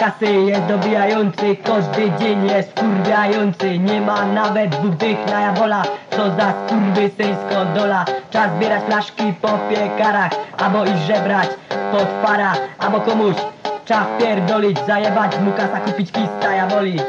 kasy jest dobijający Każdy dzień jest kurwiający Nie ma nawet dwóch dych na jawola Co za skurwysyńsko dola. Czas zbierać flaszki po piekarach Albo iść żebrać pod para Albo komuś czas pierdolić Zajebać mu kasa kupić kista jawoli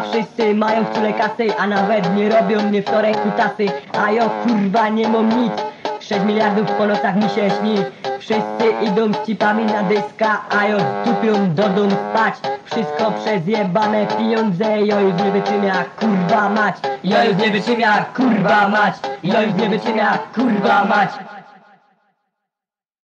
Wszyscy mają czule kasy A nawet nie robią mnie wtorek kutasy A ja kurwa nie mam nic. 6 miliardów po nocach mi się śni. Wszyscy idą z cipami na dyska A ja tupią do dum spać. Wszystko przez jebane pieniądze Ja już nie wytrzymia kurwa mać. Ja już nie wytrzymia kurwa mać. Ja już nie wytrzymia kurwa mać